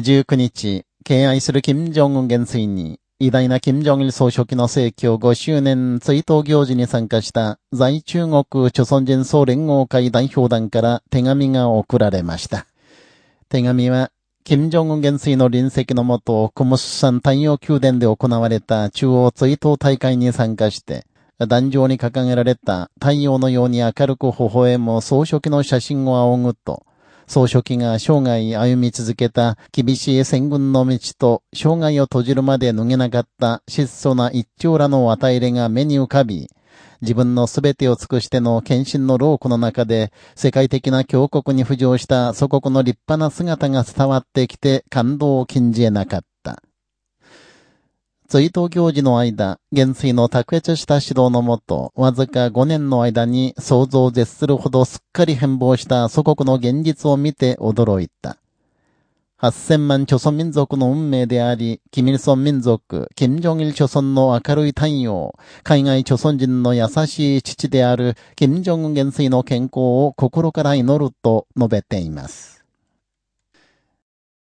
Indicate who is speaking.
Speaker 1: 19日、敬愛する金正恩元帥に、偉大な金正日総書記の逝去5周年追悼行事に参加した在中国朝鮮人総連合会代表団から手紙が送られました。手紙は、金正恩元帥の臨席のもと、コムス山太陽宮殿で行われた中央追悼大会に参加して、壇上に掲げられた太陽のように明るく微笑む総書記の写真を仰ぐと、総書記が生涯歩み続けた厳しい戦軍の道と生涯を閉じるまで脱げなかった質素な一丁らの与え入れが目に浮かび、自分の全てを尽くしての献身の労苦の中で、世界的な強国に浮上した祖国の立派な姿が伝わってきて感動を禁じ得なかった。追悼行事の間、元帥の卓越した指導のもと、わずか5年の間に想像を絶するほどすっかり変貌した祖国の現実を見て驚いた。8000万朝鮮民族の運命であり、キミルソン民族、金正日朝鮮の明るい太陽、海外朝鮮人の優しい父である金正恩元帥の健康を心から祈ると述べています。